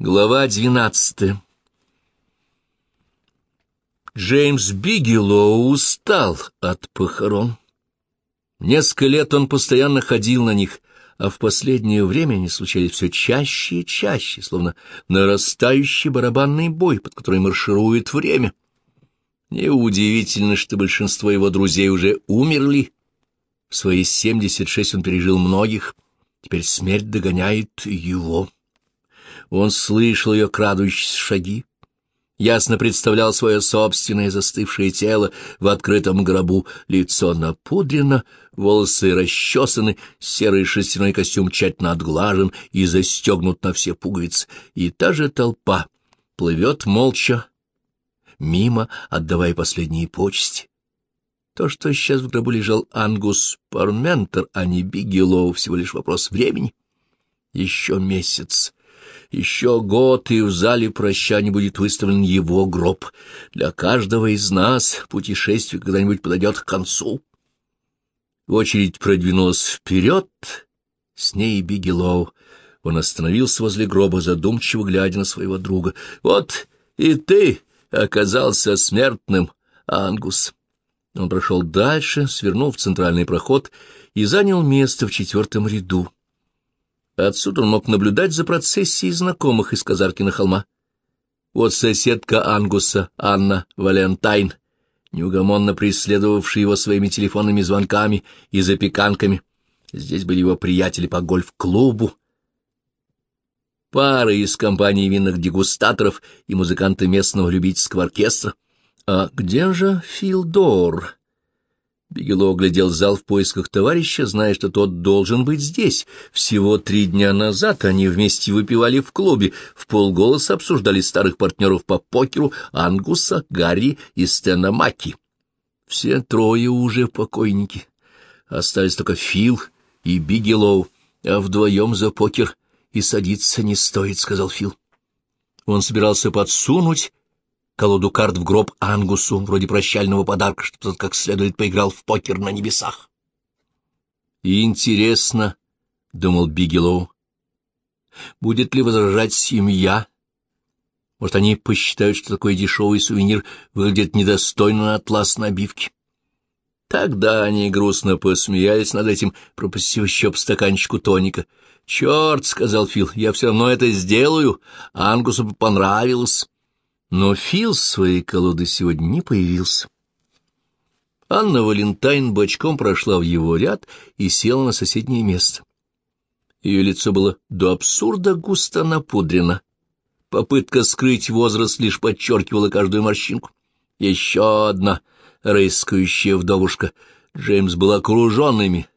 Глава двенадцатая Джеймс Бигелоу устал от похорон. Несколько лет он постоянно ходил на них, а в последнее время они случались все чаще и чаще, словно нарастающий барабанный бой, под который марширует время. Неудивительно, что большинство его друзей уже умерли. В свои семьдесят шесть он пережил многих, теперь смерть догоняет его. Он слышал ее крадущиеся шаги, ясно представлял свое собственное застывшее тело в открытом гробу, лицо напудрено, волосы расчесаны, серый шерстяной костюм тщательно отглажен и застегнут на все пуговицы, и та же толпа плывет молча, мимо, отдавая последние почести. То, что сейчас в гробу лежал Ангус Парментер, а не Бигелоу, всего лишь вопрос времени. Еще месяц, еще год, и в зале прощания будет выставлен его гроб. Для каждого из нас путешествие когда-нибудь подойдет к концу. Очередь продвинулась вперед, с ней Бигелоу. Он остановился возле гроба, задумчиво глядя на своего друга. — Вот и ты оказался смертным, Ангус. Он прошел дальше, свернул в центральный проход и занял место в четвертом ряду. Отсюда он мог наблюдать за процессией знакомых из Казаркина холма. Вот соседка Ангуса, Анна Валентайн, неугомонно преследовавшая его своими телефонными звонками и запеканками. Здесь были его приятели по гольф-клубу, пары из компании винных дегустаторов и музыканты местного любительского оркестра. А где же Филдор? Бигело оглядел зал в поисках товарища, зная, что тот должен быть здесь. Всего три дня назад они вместе выпивали в клубе, в полголоса обсуждали старых партнеров по покеру Ангуса, Гарри и Стэна Маки. Все трое уже покойники. Остались только Фил и Бигелоу, а вдвоем за покер и садиться не стоит, — сказал Фил. Он собирался подсунуть колоду карт в гроб Ангусу, вроде прощального подарка, чтобы тот как следует поиграл в покер на небесах. «Интересно», — думал Бигелоу, — «будет ли возражать семья? Может, они посчитают, что такой дешевый сувенир выглядит недостойно на атласной обивке?» Тогда они грустно посмеялись над этим, пропустив еще по стаканчику тоника. «Черт», — сказал Фил, — «я все равно это сделаю. Ангусу понравилось». Но Фил с своей колоды сегодня не появился. Анна Валентайн бочком прошла в его ряд и села на соседнее место. Ее лицо было до абсурда густо напудрено. Попытка скрыть возраст лишь подчеркивала каждую морщинку. Еще одна рыскающая вдовушка. Джеймс был окружен ими,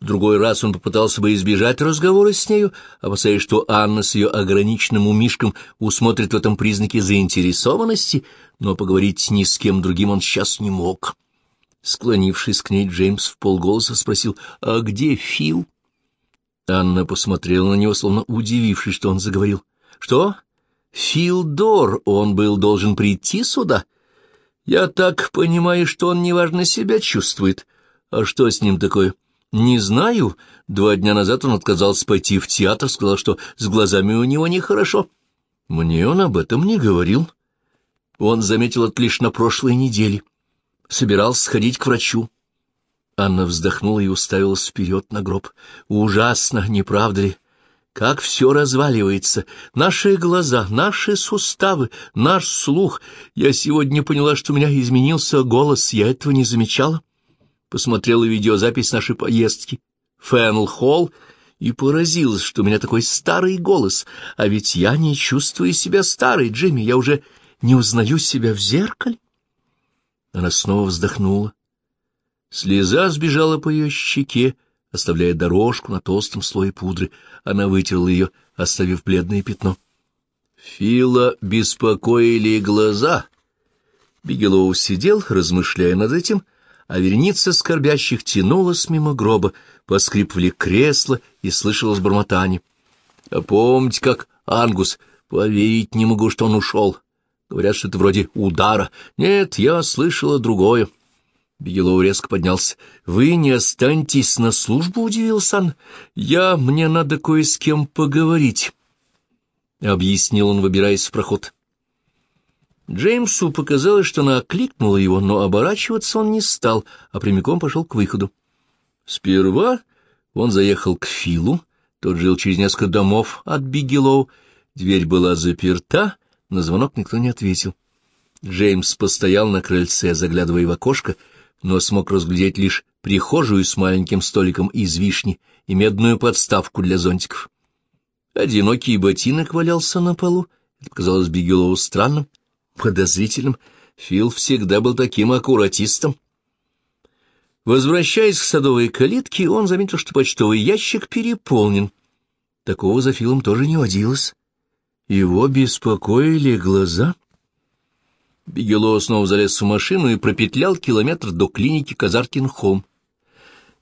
в другой раз он попытался бы избежать разговора с нею, опасаясь, что Анна с ее ограниченным умишком усмотрит в этом признаки заинтересованности, но поговорить ни с кем другим он сейчас не мог. Склонившись к ней, Джеймс в полголоса спросил, «А где Фил?» Анна посмотрела на него, словно удивившись, что он заговорил. «Что? Филдор, он был должен прийти сюда?» «Я так понимаю, что он неважно себя чувствует. А что с ним такое?» «Не знаю. Два дня назад он отказался пойти в театр, сказал, что с глазами у него нехорошо. Мне он об этом не говорил. Он заметил это лишь на прошлой неделе. Собирался сходить к врачу». Анна вздохнула и уставилась вперед на гроб. «Ужасно, не правда ли? Как все разваливается. Наши глаза, наши суставы, наш слух. Я сегодня поняла, что у меня изменился голос, я этого не замечала посмотрела видеозапись нашей поездки Фэнл-Холл и поразилась, что у меня такой старый голос, а ведь я не чувствую себя старой, Джимми, я уже не узнаю себя в зеркале. Она снова вздохнула. Слеза сбежала по ее щеке, оставляя дорожку на толстом слое пудры. Она вытерла ее, оставив бледное пятно. Фила беспокоили глаза. Бигелоу сидел, размышляя над этим, — а вереница скорбящих тянулась мимо гроба, поскрипывали кресла и слышалось бормотание. А помните, как Ангус, поверить не могу, что он ушел. Говорят, что это вроде удара. Нет, я слышала другое. Бигелоу резко поднялся. — Вы не останетесь на службу? — удивился он. — Я... Мне надо кое с кем поговорить. — объяснил он, выбираясь в проход. Джеймсу показалось, что она окликнула его, но оборачиваться он не стал, а прямиком пошел к выходу. Сперва он заехал к Филу, тот жил через несколько домов от Бигелоу, дверь была заперта, на звонок никто не ответил. Джеймс постоял на крыльце, заглядывая в окошко, но смог разглядеть лишь прихожую с маленьким столиком из вишни и медную подставку для зонтиков. Одинокий ботинок валялся на полу. Это показалось Бигелову странным, подозрительным. Фил всегда был таким аккуратистом. Возвращаясь к садовой калитке, он заметил, что почтовый ящик переполнен. Такого за Филом тоже не водилось. Его беспокоили глаза — Бигело снова залез в машину и пропетлял километр до клиники Казаркин-Холм.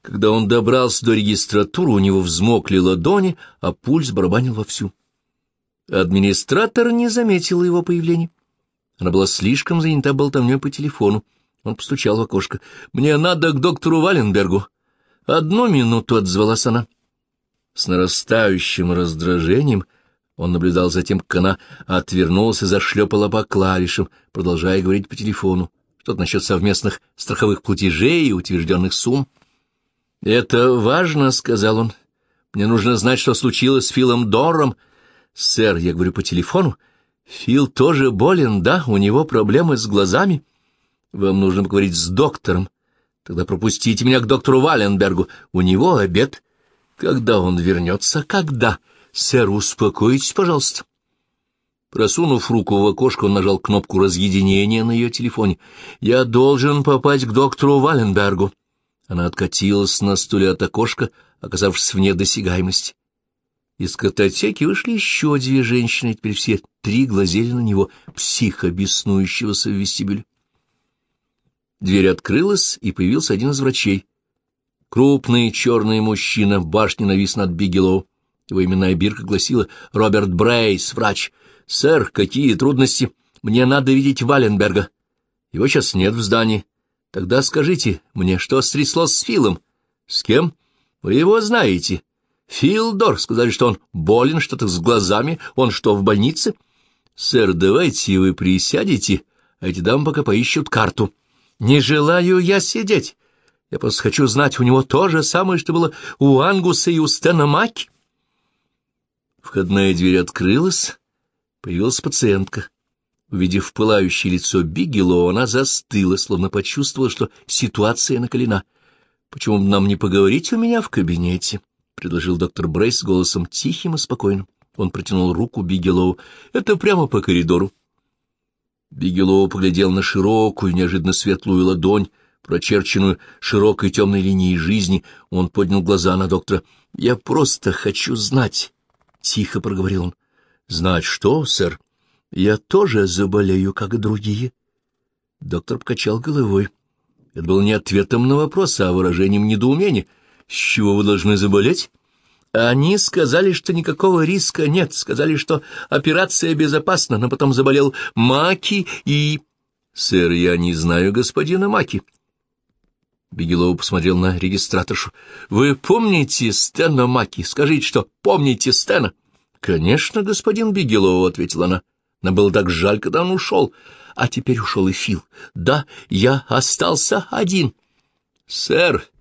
Когда он добрался до регистратуры, у него взмокли ладони, а пульс барабанил вовсю. Администратор не заметила его появления. Она была слишком занята болтовней по телефону. Он постучал в окошко. «Мне надо к доктору Валенбергу». «Одну минуту», — отзвалась она. С нарастающим раздражением он наблюдал за тем, как она отвернулась и зашлепала по клавишам, продолжая говорить по телефону. Что-то насчет совместных страховых платежей и утвержденных сумм. «Это важно», — сказал он. «Мне нужно знать, что случилось с Филом Дорром». «Сэр, я говорю по телефону. Фил тоже болен, да? У него проблемы с глазами. Вам нужно поговорить с доктором. Тогда пропустите меня к доктору Валенбергу. У него обед. Когда он вернется? Когда?» «Сэр, успокойтесь, пожалуйста». Просунув руку в окошко, он нажал кнопку разъединения на ее телефоне. «Я должен попасть к доктору Валенбергу». Она откатилась на стуле от окошка, оказавшись вне досягаемости. Из картотеки вышли еще две женщины, теперь все три глазели на него, психа, беснующегося в вестибюле. Дверь открылась, и появился один из врачей. Крупный черный мужчина в башне навис над Бигелоу. Его именная бирка гласила «Роберт Брейс, врач». «Сэр, какие трудности? Мне надо видеть Валенберга. Его сейчас нет в здании. Тогда скажите мне, что стряслось с Филом? С кем? Вы его знаете. Фил Дор. Сказали, что он болен, что-то с глазами. Он что, в больнице? Сэр, давайте вы присядете, а эти дамы пока поищут карту. Не желаю я сидеть. Я просто хочу знать, у него то же самое, что было у Ангуса и у Стена Маки. Входная дверь открылась, появилась пациентка. Увидев пылающее лицо Бигело, она застыла, словно почувствовала, что ситуация накалена. «Почему бы нам не поговорить у меня в кабинете?» — предложил доктор Брейс голосом тихим и спокойным. Он протянул руку Бигелоу. «Это прямо по коридору». Бигелоу поглядел на широкую, неожиданно светлую ладонь, прочерченную широкой темной линией жизни. Он поднял глаза на доктора. «Я просто хочу знать, тихо проговорил он. — Знать что, сэр? Я тоже заболею, как и другие. Доктор покачал головой. Это было не ответом на вопрос, а выражением недоумения. — С чего вы должны заболеть? Они сказали, что никакого риска нет, сказали, что операция безопасна, но потом заболел Маки и... — Сэр, я не знаю господина Маки. Бигелоу посмотрел на регистраторшу. — Вы помните Стэна Маки? Скажите, что помните Стэна? — Конечно, господин Бигелоу, — ответила она. Нам было так жаль, когда он ушел. А теперь ушел и Фил. Да, я остался один. — Сэр! —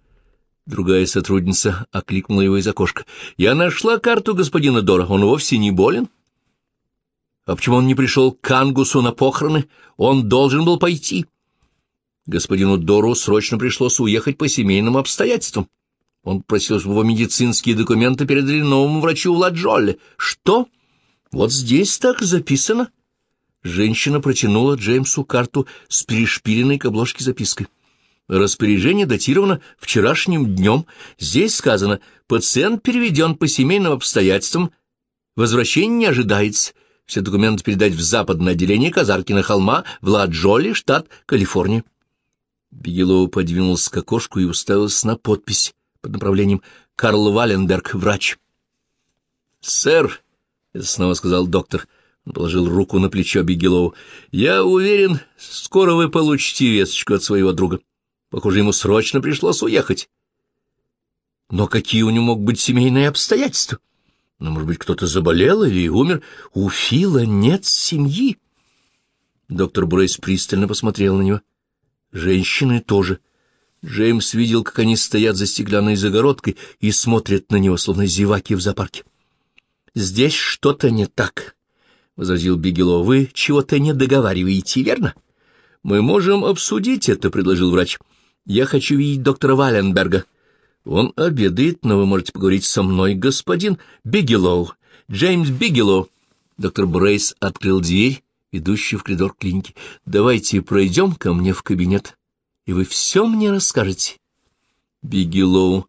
другая сотрудница окликнула его из окошка. — Я нашла карту господина Дора. Он вовсе не болен. — А почему он не пришел к Ангусу на похороны? Он должен был пойти. — Господину Дору срочно пришлось уехать по семейным обстоятельствам. Он просил, чтобы его медицинские документы передали новому врачу Владжолле. Что? Вот здесь так записано. Женщина протянула Джеймсу карту с перешпиленной к обложке запиской. Распоряжение датировано вчерашним днем. Здесь сказано, пациент переведен по семейным обстоятельствам. Возвращение не ожидается. Все документы передать в западное отделение Казаркина холма, в Ладжоле, штат Калифорния. Бигелоу подвинулся к окошку и уставился на подпись под направлением «Карл Валенберг, врач». «Сэр», — снова сказал доктор, положил руку на плечо Бигелоу, — «я уверен, скоро вы получите весточку от своего друга. Похоже, ему срочно пришлось уехать». «Но какие у него могут быть семейные обстоятельства?» Но, может быть, кто-то заболел или умер? У Фила нет семьи. Доктор Брейс пристально посмотрел на него. Женщины тоже. Джеймс видел, как они стоят за стеклянной загородкой и смотрят на него, словно зеваки в зоопарке. «Здесь что-то не так», — возразил Бигелоу. «Вы чего-то не договариваете, верно?» «Мы можем обсудить это», — предложил врач. «Я хочу видеть доктора Валенберга». «Он обедает, но вы можете поговорить со мной, господин Бигелоу. Джеймс Бигелоу». Доктор Брейс открыл дверь, ведущую в коридор клиники. «Давайте пройдем ко мне в кабинет, и вы все мне расскажете». Бигелоу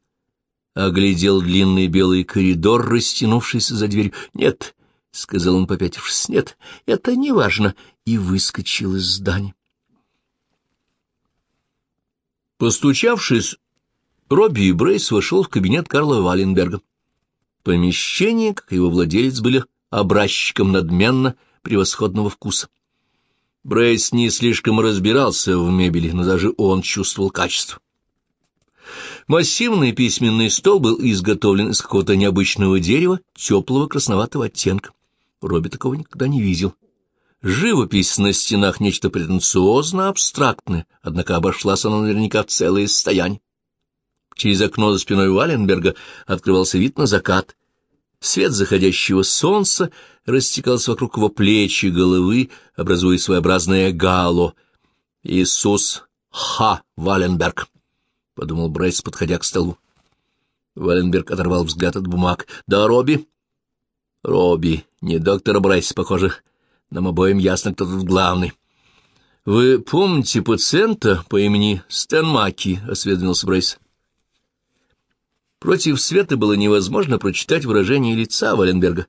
оглядел длинный белый коридор, растянувшийся за дверью. «Нет», — сказал он, попятившись, — «нет, это не важно», и выскочил из здания. Постучавшись, Робби и Брейс вошел в кабинет Карла Валенберга. Помещение, как его владелец, были образчиком надменно превосходного вкуса. Брейс не слишком разбирался в мебели, но даже он чувствовал качество. Массивный письменный стол был изготовлен из какого-то необычного дерева теплого красноватого оттенка. Робби такого никогда не видел. Живопись на стенах нечто претенциозно-абстрактное, однако обошлась она наверняка в целое состояние. Через окно за спиной Валенберга открывался вид на закат. Свет заходящего солнца растекался вокруг его плеч и головы, образуя своеобразное гало. «Иисус Ха Валенберг», — подумал Брайс, подходя к столу. Валенберг оторвал взгляд от бумаг. «Да, Робби?» «Робби, не доктор Брайс, похоже, нам обоим ясно, кто тут главный. — Вы помните пациента по имени Стэн Маки? — осведомился Брейс. Против света было невозможно прочитать выражение лица Валенберга.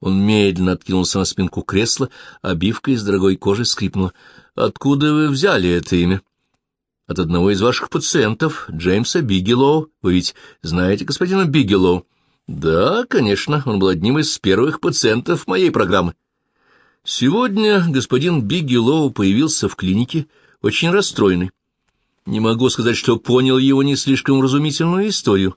Он медленно откинулся на спинку кресла, обивка из дорогой кожи скрипнула. — Откуда вы взяли это имя? — От одного из ваших пациентов, Джеймса Бигелоу. Вы ведь знаете господина Бигелоу? — Да, конечно, он был одним из первых пациентов моей программы. — Сегодня господин Бигелоу появился в клинике, очень расстроенный. Не могу сказать, что понял его не слишком разумительную историю.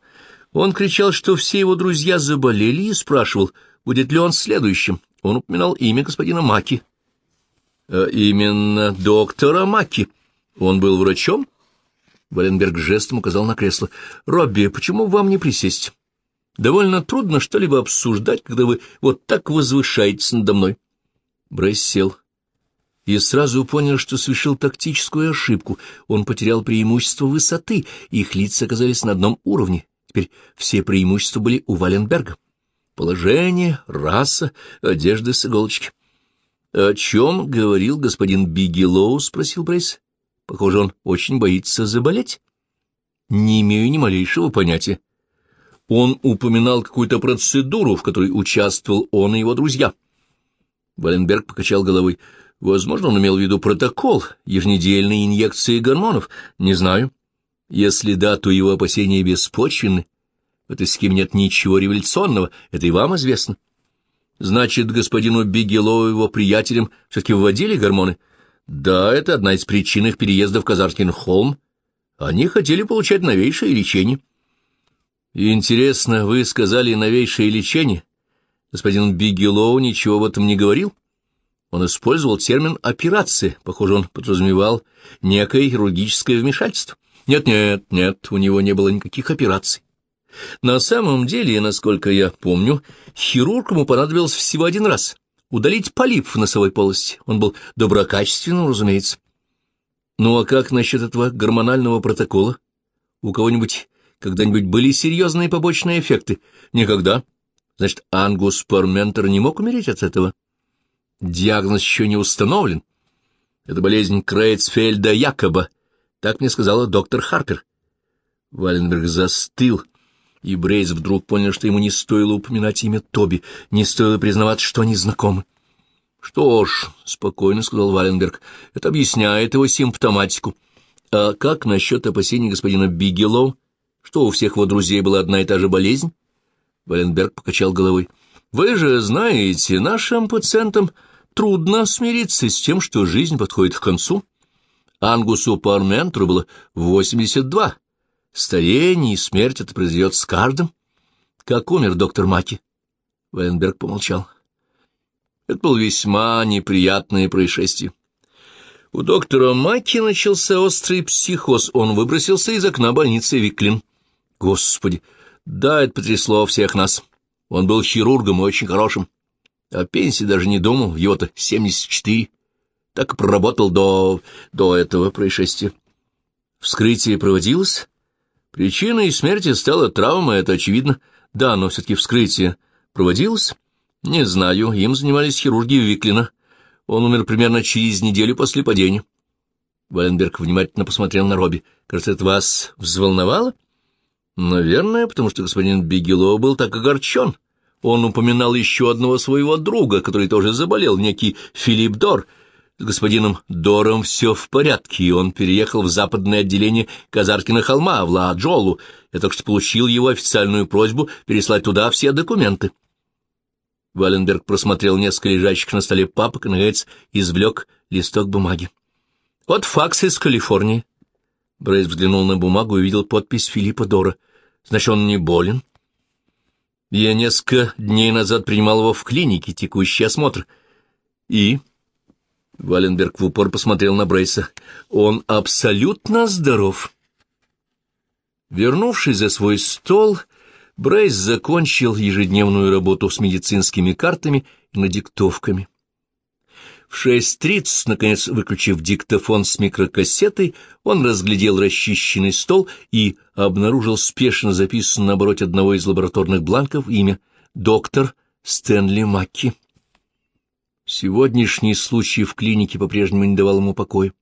Он кричал, что все его друзья заболели, и спрашивал, будет ли он следующим. Он упоминал имя господина Маки. А именно доктора Маки. Он был врачом? Валенберг жестом указал на кресло. «Робби, почему вам не присесть? Довольно трудно что-либо обсуждать, когда вы вот так возвышаетесь надо мной». Брейс сел и сразу понял, что совершил тактическую ошибку. Он потерял преимущество высоты, их лица оказались на одном уровне. Теперь все преимущества были у Валенберга. Положение, раса, одежда с иголочки. — О чем говорил господин Бигелоу? — спросил Брейс. — Похоже, он очень боится заболеть. — Не имею ни малейшего понятия. Он упоминал какую-то процедуру, в которой участвовал он и его друзья. Валенберг покачал головой. Возможно, он имел в виду протокол, еженедельные инъекции гормонов. Не знаю. Если да, то его опасения беспочвенны. В этой схеме нет ничего революционного, это и вам известно. Значит, господину Бигелову и его приятелям все-таки вводили гормоны? Да, это одна из причин их переезда в Казаркин-Холм. Они хотели получать новейшее лечение. Интересно, вы сказали новейшее лечение? Господин Бигелоу ничего об этом не говорил. Он использовал термин «операция». Похоже, он подразумевал некое хирургическое вмешательство. Нет-нет, нет, у него не было никаких операций. На самом деле, насколько я помню, хирург ему понадобился всего один раз — удалить полип в носовой полости. Он был доброкачественным, разумеется. Ну а как насчет этого гормонального протокола? У кого-нибудь когда-нибудь были серьезные побочные эффекты? Никогда. Значит, Ангус Парментер не мог умереть от этого? Диагноз еще не установлен. Это болезнь Крейцфельда Якоба. Так мне сказала доктор Харпер. Валенберг застыл, и Брейс вдруг понял, что ему не стоило упоминать имя Тоби, не стоило признавать, что они знакомы. — Что ж, — спокойно сказал Валенберг, — это объясняет его симптоматику. А как насчет опасений господина Бигелоу, что у всех его друзей была одна и та же болезнь? Валенберг покачал головой. «Вы же знаете, нашим пациентам трудно смириться с тем, что жизнь подходит к концу. Ангусу Парментру было восемьдесят два. Старение и смерть это произойдет с каждым. Как умер доктор Маки?» Вайнберг помолчал. Это было весьма неприятное происшествие. У доктора Маки начался острый психоз. Он выбросился из окна больницы Виклин. Господи, да, это потрясло всех нас. Он был хирургом и очень хорошим. О пенсии даже не думал, его-то 74. Так и проработал до... до этого происшествия. Вскрытие проводилось? Причиной смерти стала травма, это очевидно. Да, но все-таки вскрытие проводилось? Не знаю, им занимались хирурги Виклина. Он умер примерно через неделю после падения. Валенберг внимательно посмотрел на Робби. «Кажется, это вас взволновало?» «Наверное, потому что господин Бигело был так огорчен. Он упоминал еще одного своего друга, который тоже заболел, некий Филипп Дор. С господином Дором все в порядке, и он переехал в западное отделение Казаркина холма, в Ла-Джолу. Я только что получил его официальную просьбу переслать туда все документы». Валенберг просмотрел несколько лежащих на столе папок и, наконец, извлек листок бумаги. «Вот факс из Калифорнии». Брейс взглянул на бумагу и увидел подпись Филиппа Дора. «Значит, он не болен?» «Я несколько дней назад принимал его в клинике, текущий осмотр. И...» Валенберг в упор посмотрел на Брейса. «Он абсолютно здоров». Вернувшись за свой стол, Брейс закончил ежедневную работу с медицинскими картами и надиктовками. В 6.30, наконец, выключив диктофон с микрокассетой, он разглядел расчищенный стол и обнаружил спешно записанное на обороте одного из лабораторных бланков имя «Доктор Стэнли Макки». Сегодняшний случай в клинике по-прежнему не давал ему покоя.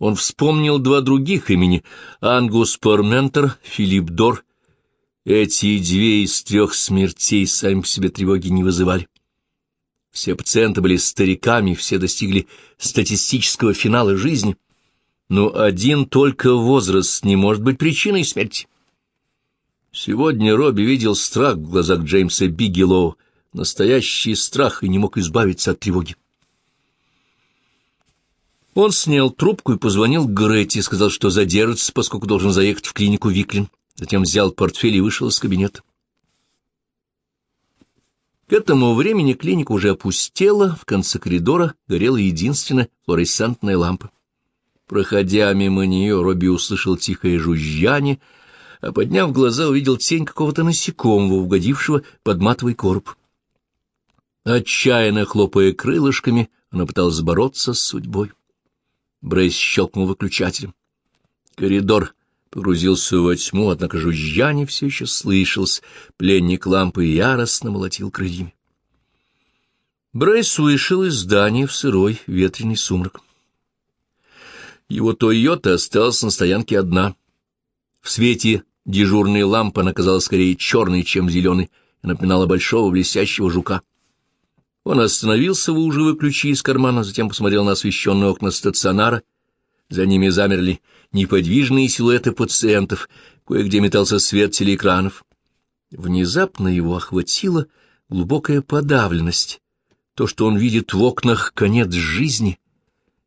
Он вспомнил два других имени — Ангус Парментер, Филипп Дор эти две из трех смертей сами по себе тревоги не вызывали. Все пациенты были стариками, все достигли статистического финала жизни, но один только возраст не может быть причиной смерти. Сегодня Робби видел страх в глазах Джеймса Бигелоу, настоящий страх, и не мог избавиться от тревоги. Он снял трубку и позвонил Гретти, сказал, что задержится, поскольку должен заехать в клинику Виклин затем взял портфель и вышел из кабинета. К этому времени клиника уже опустела, в конце коридора горела единственная флуоресцентная лампа. Проходя мимо нее, Робби услышал тихое жужжание, а, подняв глаза, увидел тень какого-то насекомого, угодившего под матовый короб. Отчаянно хлопая крылышками, она пыталась бороться с судьбой. Брейс щелкнул выключателем. Коридор погрузился во тьму, однако жужжание все еще слышалось, пленник лампы яростно молотил крыльями. Брейс вышел из здания в сырой ветреный сумрак. Его Тойота осталась на стоянке одна. В свете дежурной лампы она казалась скорее черной, чем зеленой, и напоминала большого блестящего жука. Он остановился, выуживая ключи из кармана, затем посмотрел на освещенные окна стационара. За ними замерли неподвижные силуэты пациентов, кое-где метался свет телеэкранов. Внезапно его охватила глубокая подавленность. То, что он видит в окнах конец жизни,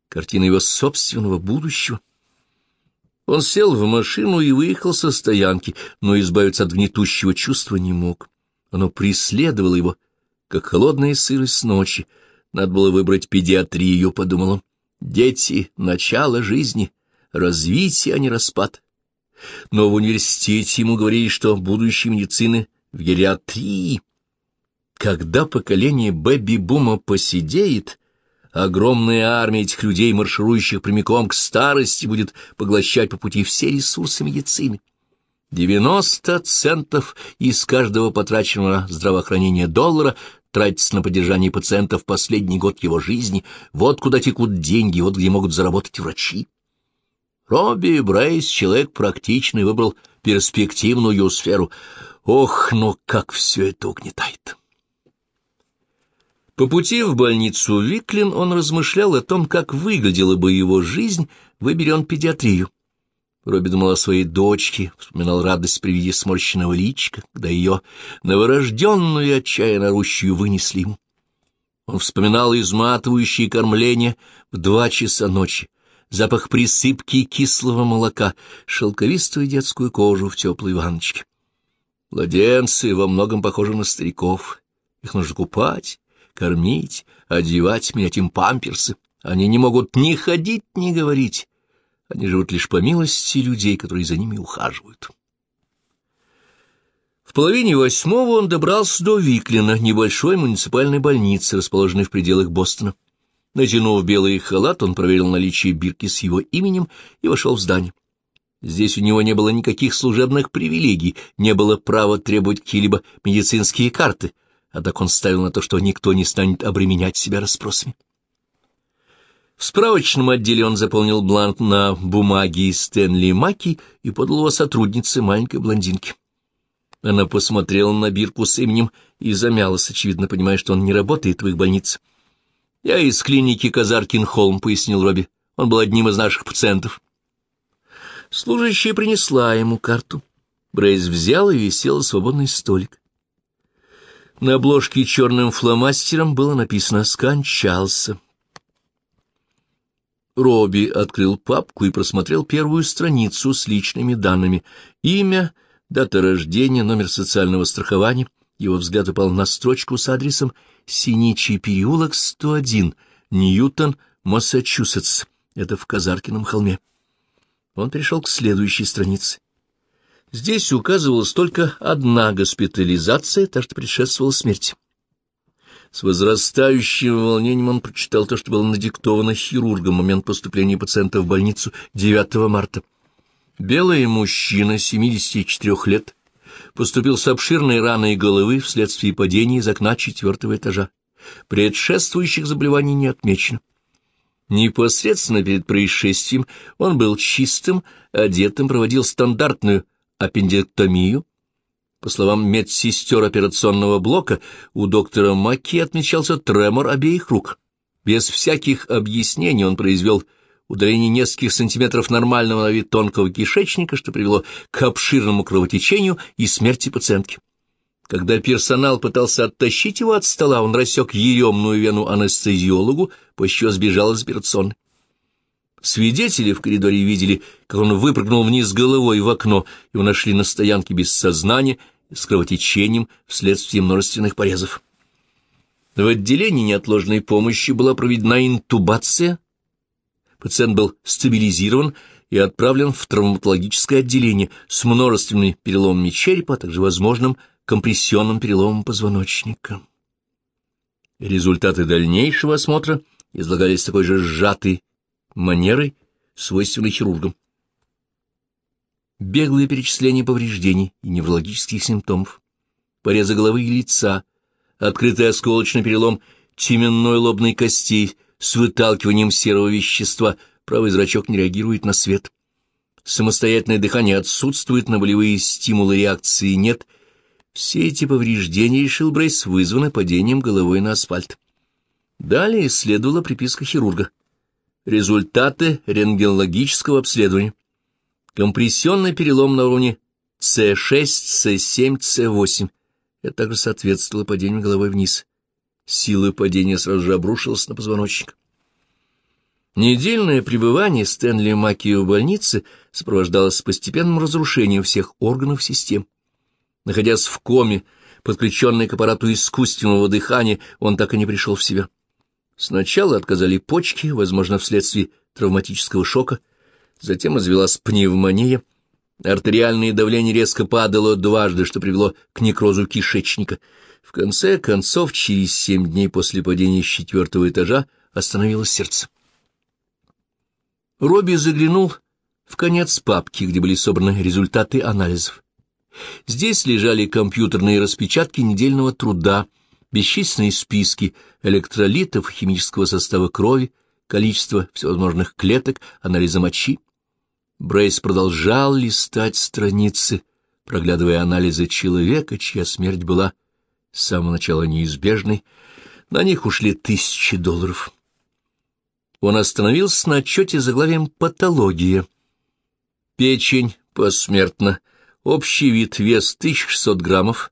картина его собственного будущего. Он сел в машину и выехал со стоянки, но избавиться от гнетущего чувства не мог. Оно преследовало его, как холодная сырость ночи. Надо было выбрать педиатрию, — подумал он. Дети — начало жизни — развитие, а не распад. Но в университете ему говорили, что будущее медицины в гериатрии. Когда поколение бэби-бума посидеет, огромная армия этих людей, марширующих прямиком к старости, будет поглощать по пути все ресурсы медицины. Девяносто центов из каждого потраченного на здравоохранение доллара тратится на поддержание пациентов последний год его жизни. Вот куда текут деньги, вот где могут заработать врачи. Робби Брейс, человек практичный, выбрал перспективную сферу. Ох, но как все это угнетает! По пути в больницу Виклин он размышлял о том, как выглядела бы его жизнь, выбери он педиатрию. Робби думал о своей дочке, вспоминал радость при виде сморщенного личика, когда ее новорожденную и отчаянно рущую вынесли ему. Он вспоминал изматывающее кормление в два часа ночи, запах присыпки кислого молока, шелковистую детскую кожу в теплой ванночке. Младенцы во многом похожи на стариков, Их нужно купать, кормить, одевать, менять им памперсы. Они не могут ни ходить, ни говорить. Они живут лишь по милости людей, которые за ними ухаживают. В половине восьмого он добрался до Виклина, небольшой муниципальной больницы, расположенной в пределах Бостона. Натянув белый халат, он проверил наличие бирки с его именем и вошел в здание. Здесь у него не было никаких служебных привилегий, не было права требовать какие-либо медицинские карты, а так он ставил на то, что никто не станет обременять себя расспросами. В справочном отделе он заполнил бланк на бумаге Стэнли Маки и подал его сотруднице маленькой блондинки. Она посмотрела на бирку с именем и замялась, очевидно, понимая, что он не работает в их больнице. — Я из клиники Казаркин-Холм, — пояснил Робби. Он был одним из наших пациентов. Служащая принесла ему карту. Брейс взял и сел за свободный столик. На обложке черным фломастером было написано «Скончался». Робби открыл папку и просмотрел первую страницу с личными данными. Имя, дата рождения, номер социального страхования. Его взгляд упал на строчку с адресом «Синичий переулок, 101, Ньютон, Массачусетс». Это в Казаркином холме. Он перешел к следующей странице. Здесь указывалась только одна госпитализация, так что предшествовала смерти. С возрастающим волнением он прочитал то, что было надиктовано хирургом в момент поступления пациента в больницу 9 марта. Белый мужчина, 74 лет, поступил с обширной раной головы вследствие падения из окна четвертого этажа. Предшествующих заболеваний не отмечено. Непосредственно перед происшествием он был чистым, одетым, проводил стандартную аппенdiктомию. По словам медсестер операционного блока, у доктора Маки отмечался тремор обеих рук. Без всяких объяснений он произвел удаление нескольких сантиметров нормального на вид тонкого кишечника, что привело к обширному кровотечению и смерти пациентки. Когда персонал пытался оттащить его от стола, он рассек еремную вену анестезиологу, чего сбежал из операционной. Свидетели в коридоре видели, как он выпрыгнул вниз головой в окно, его нашли на стоянке без сознания с кровотечением вследствие множественных порезов. В отделении неотложной помощи была проведена интубация Пациент был стабилизирован и отправлен в травматологическое отделение с множественными переломами черепа, а также возможным компрессионным переломом позвоночника. Результаты дальнейшего осмотра излагались такой же сжатой манерой, свойственной хирургам. Беглые перечисления повреждений и неврологических симптомов, порезы головы и лица, открытый осколочный перелом теменной лобной кости с выталкиванием серого вещества, правый зрачок не реагирует на свет. Самостоятельное дыхание отсутствует, на болевые стимулы реакции нет. Все эти повреждения, решил Брейс, вызваны падением головой на асфальт. Далее следовала приписка хирурга. Результаты рентгенологического обследования. Компрессионный перелом на уровне С6, С7, С8. Это также соответствовало падению головой вниз. Сила падения сразу же обрушилась на позвоночник. Недельное пребывание Стэнли Маки в больнице сопровождалось постепенным разрушением всех органов систем. Находясь в коме, подключенный к аппарату искусственного дыхания, он так и не пришел в себя. Сначала отказали почки, возможно, вследствие травматического шока, затем развелась пневмония, артериальное давление резко падало дважды, что привело к некрозу кишечника — в конце концов, через семь дней после падения с четвертого этажа остановилось сердце. Робби заглянул в конец папки, где были собраны результаты анализов. Здесь лежали компьютерные распечатки недельного труда, бесчисленные списки электролитов, химического состава крови, количество всевозможных клеток, анализа мочи. Брейс продолжал листать страницы, проглядывая анализы человека, чья смерть была с самого начала неизбежной, на них ушли тысячи долларов. Он остановился на отчете заглавием «Патология». Печень посмертно, общий вид, вес 1600 граммов,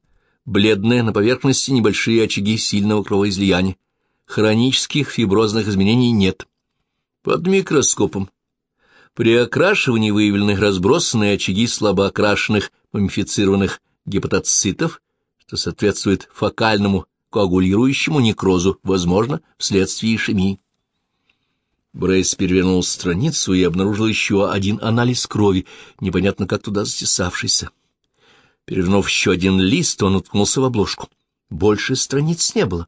бледная, на поверхности небольшие очаги сильного кровоизлияния, хронических фиброзных изменений нет. Под микроскопом. При окрашивании выявлены разбросанные очаги слабоокрашенных мумифицированных гепатоцитов, что соответствует фокальному коагулирующему некрозу, возможно, вследствие ишемии. Брейс перевернул страницу и обнаружил еще один анализ крови, непонятно как туда затесавшийся. Перевернув еще один лист, он уткнулся в обложку. Больше страниц не было.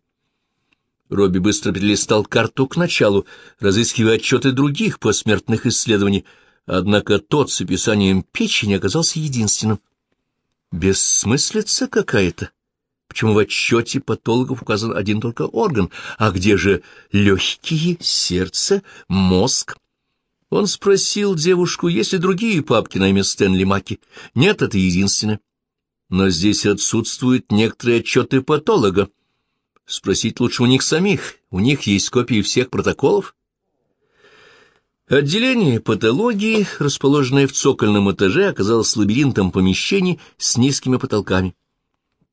Робби быстро перелистал карту к началу, разыскивая отчеты других посмертных исследований, однако тот с описанием печени оказался единственным. Бессмыслица какая-то. Почему в отчете патологов указан один только орган? А где же легкие, сердце, мозг? Он спросил девушку, есть ли другие папки на имя Стэнли Маки. Нет, это единственное. Но здесь отсутствуют некоторые отчеты патолога. Спросить лучше у них самих. У них есть копии всех протоколов. Отделение патологии, расположенное в цокольном этаже, оказалось лабиринтом помещений с низкими потолками.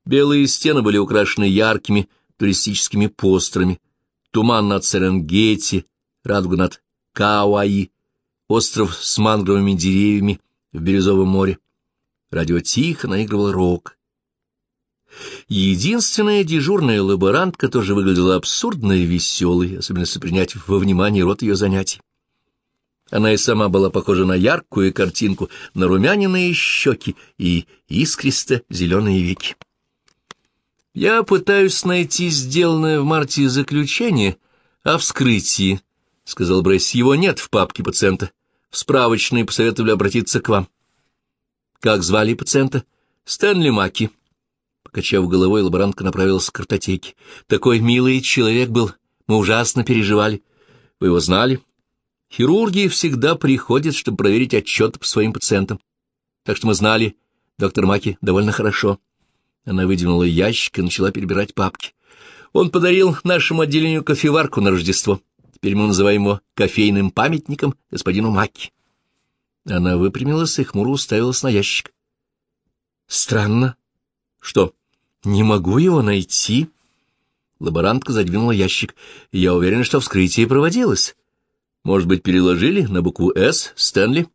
Белые стены были украшены яркими туристическими постерами. Туман над Серенгети, радуга над Кауаи, остров с мангровыми деревьями в Бирюзовом море. Радио тихо наигрывал рок. Единственная дежурная лаборантка тоже выглядела абсурдно и веселой, особенно если принять во внимание рот ее занятий. Она и сама была похожа на яркую картинку, на румяниные щеки и искристо зеленые веки. Я пытаюсь найти сделанное в марте заключение о вскрытии, — сказал Брейс. Его нет в папке пациента. В справочной посоветовали обратиться к вам. Как звали пациента? Стэнли Маки. Покачав головой, лаборантка направилась к картотеке. Такой милый человек был. Мы ужасно переживали. Вы его знали? Хирурги всегда приходят, чтобы проверить отчет по своим пациентам. Так что мы знали доктор Маки довольно хорошо. Она выдвинула ящик и начала перебирать папки. Он подарил нашему отделению кофеварку на Рождество. Теперь мы называем его кофейным памятником господину Маки. Она выпрямилась и хмуро уставилась на ящик. Странно. Что, не могу его найти? Лаборантка задвинула ящик. Я уверен, что вскрытие проводилось. Может быть, переложили на букву «С» Стэнли?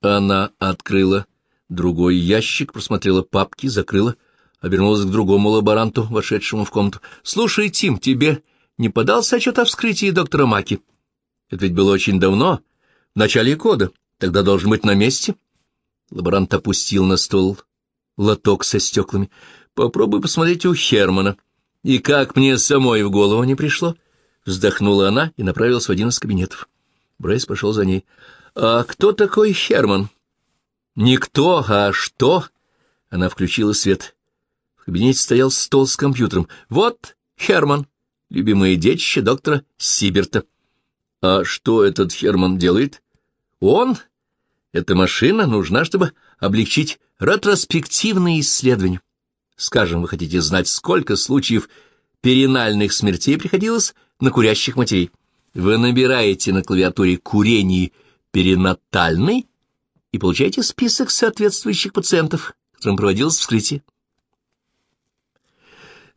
Она открыла другой ящик, просмотрела папки, закрыла, обернулась к другому лаборанту, вошедшему в комнату. — Слушай, Тим, тебе не подался отчет о вскрытии доктора Маки? Это ведь было очень давно, в начале года. Тогда должен быть на месте. Лаборант опустил на стол лоток со стеклами. Попробуй посмотреть у Хермана. И как мне самой в голову не пришло? Вздохнула она и направилась в один из кабинетов. Брейс пошел за ней. «А кто такой Херман?» «Никто, а что?» Она включила свет. В кабинете стоял стол с компьютером. «Вот Херман, любимое детище доктора Сиберта». «А что этот Херман делает?» «Он? Эта машина нужна, чтобы облегчить ретроспективные исследования. Скажем, вы хотите знать, сколько случаев перинальных смертей приходилось на курящих матерей. Вы набираете на клавиатуре «курение перинатальный» и получаете список соответствующих пациентов, которым проводилось вскрытие.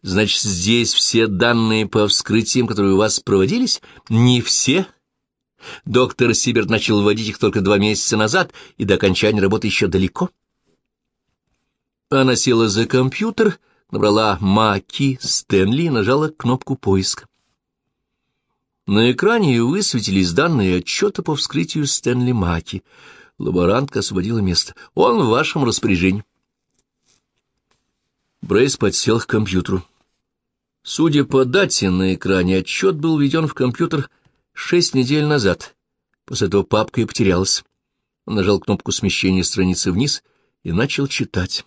Значит, здесь все данные по вскрытиям, которые у вас проводились? Не все. Доктор Сиберт начал вводить их только два месяца назад, и до окончания работы еще далеко. Она села за компьютер, набрала «Маки» Стэнли и нажала кнопку поиска. На экране высветились данные отчета по вскрытию Стэнли Маки. Лаборантка освободила место. Он в вашем распоряжении. Брейс подсел к компьютеру. Судя по дате на экране, отчет был введен в компьютер шесть недель назад. После этого папка и потерялась. Он нажал кнопку смещения страницы вниз и начал читать.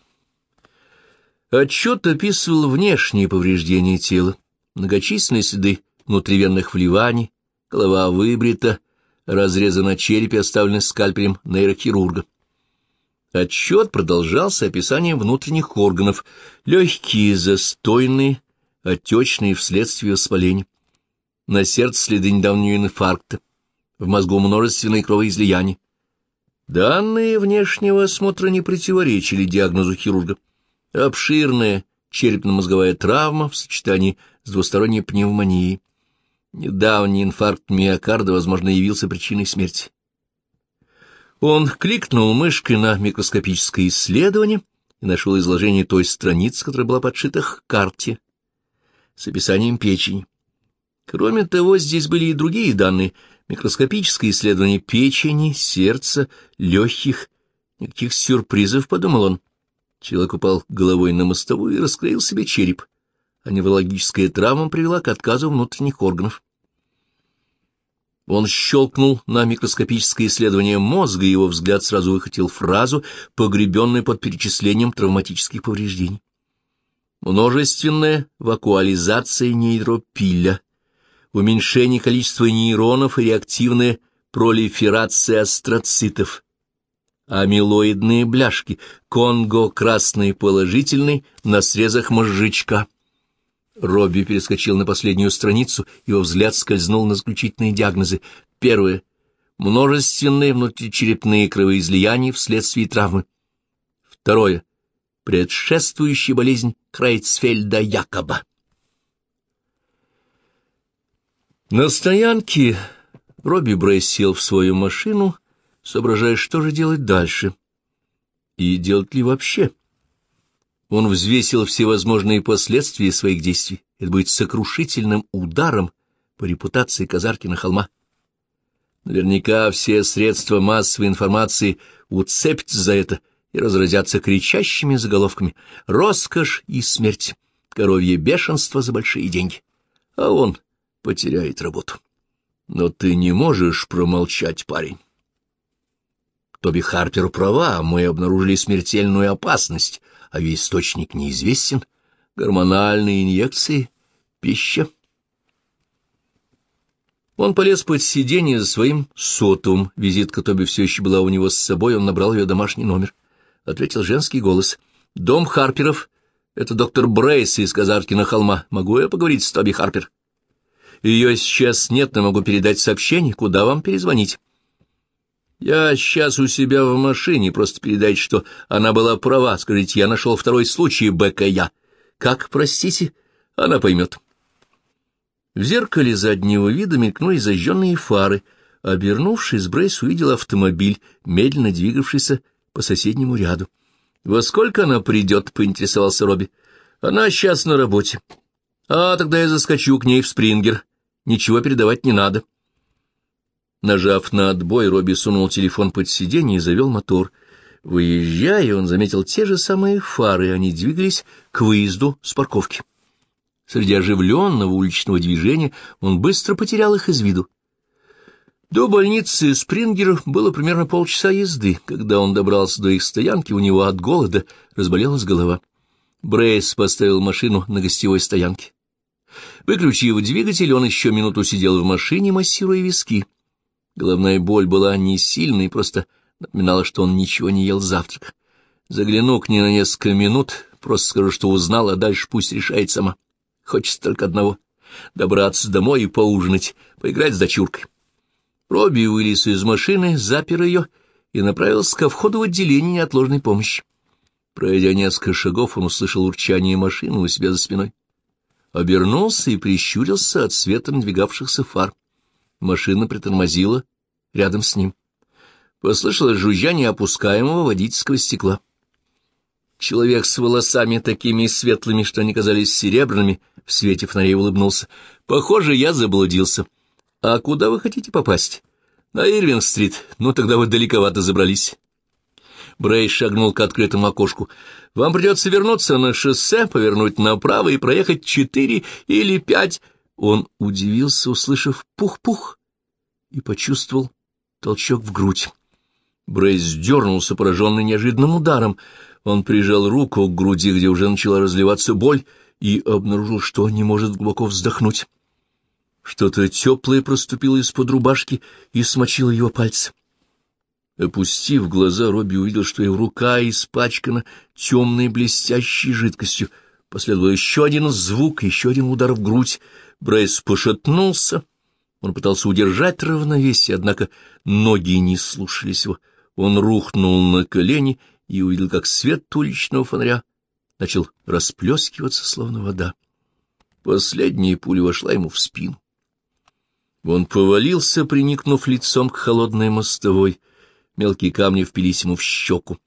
Отчет описывал внешние повреждения тела, многочисленные следы внутривенных вливаний, голова выбрита, разрезы на черепе оставлены скальпелем нейрохирурга. Отчет продолжался описанием внутренних органов, легкие, застойные, отечные вследствие воспаления. На сердце следы недавнего инфаркта, в мозгу множественные кровоизлияния. Данные внешнего осмотра не противоречили диагнозу хирурга. Обширная черепно-мозговая травма в сочетании с двусторонней пневмонией. Недавний инфаркт миокарда, возможно, явился причиной смерти. Он кликнул мышкой на микроскопическое исследование и нашел изложение той страницы, которая была подшита к карте. с описанием печени. Кроме того, здесь были и другие данные — микроскопическое исследование печени, сердца, легких. Никаких сюрпризов, — подумал он. Человек упал головой на мостовую и раскроил себе череп, а неврологическая травма привела к отказу внутренних органов. Он щелкнул на микроскопическое исследование мозга, и его взгляд сразу выхватил фразу, погребенную под перечислением травматических повреждений. Множественная вакуализация нейропиля, уменьшение количества нейронов и реактивная пролиферация астроцитов, амилоидные бляшки, конго красный положительный на срезах мозжечка. Робби перескочил на последнюю страницу, его взгляд скользнул на заключительные диагнозы. Первое — множественные внутричерепные кровоизлияния вследствие травмы. Второе — предшествующая болезнь Крейцфельда-Якоба. На стоянке Робби Брейс сел в свою машину, соображая, что же делать дальше. И делать ли вообще? — он взвесил всевозможные последствия своих действий. Это будет сокрушительным ударом по репутации Казаркина холма. Наверняка все средства массовой информации уцепятся за это и разразятся кричащими заголовками «Роскошь и смерть! Коровье бешенство за большие деньги!» А он потеряет работу. Но ты не можешь промолчать, парень. Тоби Харпер права, мы обнаружили смертельную опасность, а ее источник неизвестен. Гормональные инъекции, пища. Он полез под сиденье за своим сотовым. Визитка Тоби все еще была у него с собой, он набрал ее домашний номер. Ответил женский голос. «Дом Харперов. Это доктор Брейс из Казаркина холма. Могу я поговорить с Тоби Харпер?» «Ее сейчас нет, но могу передать сообщение. Куда вам перезвонить?» Я сейчас у себя в машине, просто передайте, что она была права. Скажите, я нашел второй случай БКЯ. Как, простите? Она поймет. В зеркале заднего вида мелькнули зажженные фары. Обернувшись, Брейс увидел автомобиль, медленно двигавшийся по соседнему ряду. — Во сколько она придет? — поинтересовался Робби. — Она сейчас на работе. — А, тогда я заскочу к ней в Спрингер. Ничего передавать не надо. — Нажав на отбой, Робби сунул телефон под сиденье и завел мотор. Выезжая, он заметил те же самые фары, они двигались к выезду с парковки. Среди оживленного уличного движения он быстро потерял их из виду. До больницы Спрингер было примерно полчаса езды. Когда он добрался до их стоянки, у него от голода разболелась голова. Брейс поставил машину на гостевой стоянке. Выключив двигатель, он еще минуту сидел в машине, массируя виски. Головная боль была не сильной, просто напоминала, что он ничего не ел завтрак. Загляну к ней на несколько минут, просто скажу, что узнал, а дальше пусть решает сама. Хочется только одного — добраться домой и поужинать, поиграть с дочуркой. Робби вылез из машины, запер ее и направился ко входу в отделение неотложной помощи. Пройдя несколько шагов, он услышал урчание машины у себя за спиной. Обернулся и прищурился от света надвигавшихся фар. Машина притормозила рядом с ним. Послышалось жужжание опускаемого водительского стекла. Человек с волосами такими светлыми, что они казались серебряными, в свете фонарей улыбнулся. «Похоже, я заблудился. А куда вы хотите попасть?» «На Ирвинг-стрит. Ну, тогда вы далековато забрались». Брей шагнул к открытому окошку. «Вам придется вернуться на шоссе, повернуть направо и проехать четыре или пять он удивился, услышав пух-пух, и почувствовал толчок в грудь. Брейс дернулся, пораженный неожиданным ударом. Он прижал руку к груди, где уже начала разливаться боль, и обнаружил, что не может глубоко вздохнуть. Что-то теплое проступило из-под рубашки и смочило его пальцы. Опустив глаза, Робби увидел, что его рука испачкана темной блестящей жидкостью. Последовал еще один звук, еще один удар в грудь. Брейс пошатнулся. Он пытался удержать равновесие, однако ноги не слушались его. Он рухнул на колени и увидел, как свет уличного фонаря начал расплескиваться, словно вода. Последняя пуля вошла ему в спину. Он повалился, приникнув лицом к холодной мостовой. Мелкие камни впились ему в щеку.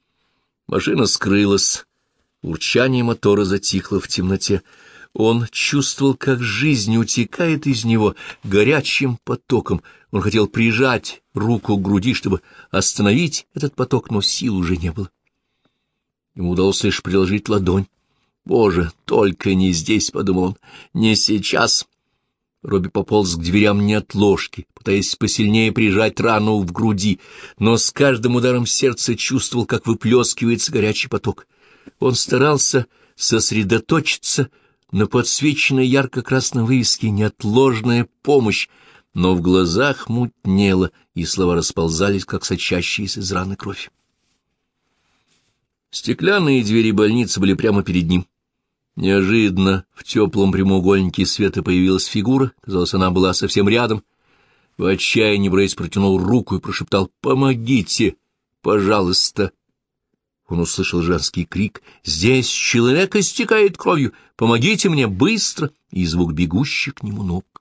Машина скрылась. Урчание мотора затихло в темноте. Он чувствовал, как жизнь утекает из него горячим потоком. Он хотел прижать руку к груди, чтобы остановить этот поток, но сил уже не было. Ему удалось лишь приложить ладонь. «Боже, только не здесь!» — подумал он. «Не сейчас!» Робби пополз к дверям неотложки, пытаясь посильнее прижать рану в груди, но с каждым ударом сердца чувствовал, как выплескивается горячий поток. Он старался сосредоточиться на подсвеченной ярко-красной вывеске «Неотложная помощь», но в глазах мутнело, и слова расползались, как сочащиеся из раны кровь. Стеклянные двери больницы были прямо перед ним. Неожиданно в теплом прямоугольнике света появилась фигура, казалось, она была совсем рядом. В отчаянии Брейс протянул руку и прошептал «Помогите, пожалуйста!» Он услышал женский крик «Здесь человек истекает кровью! Помогите мне быстро!» и звук бегущих к нему ног.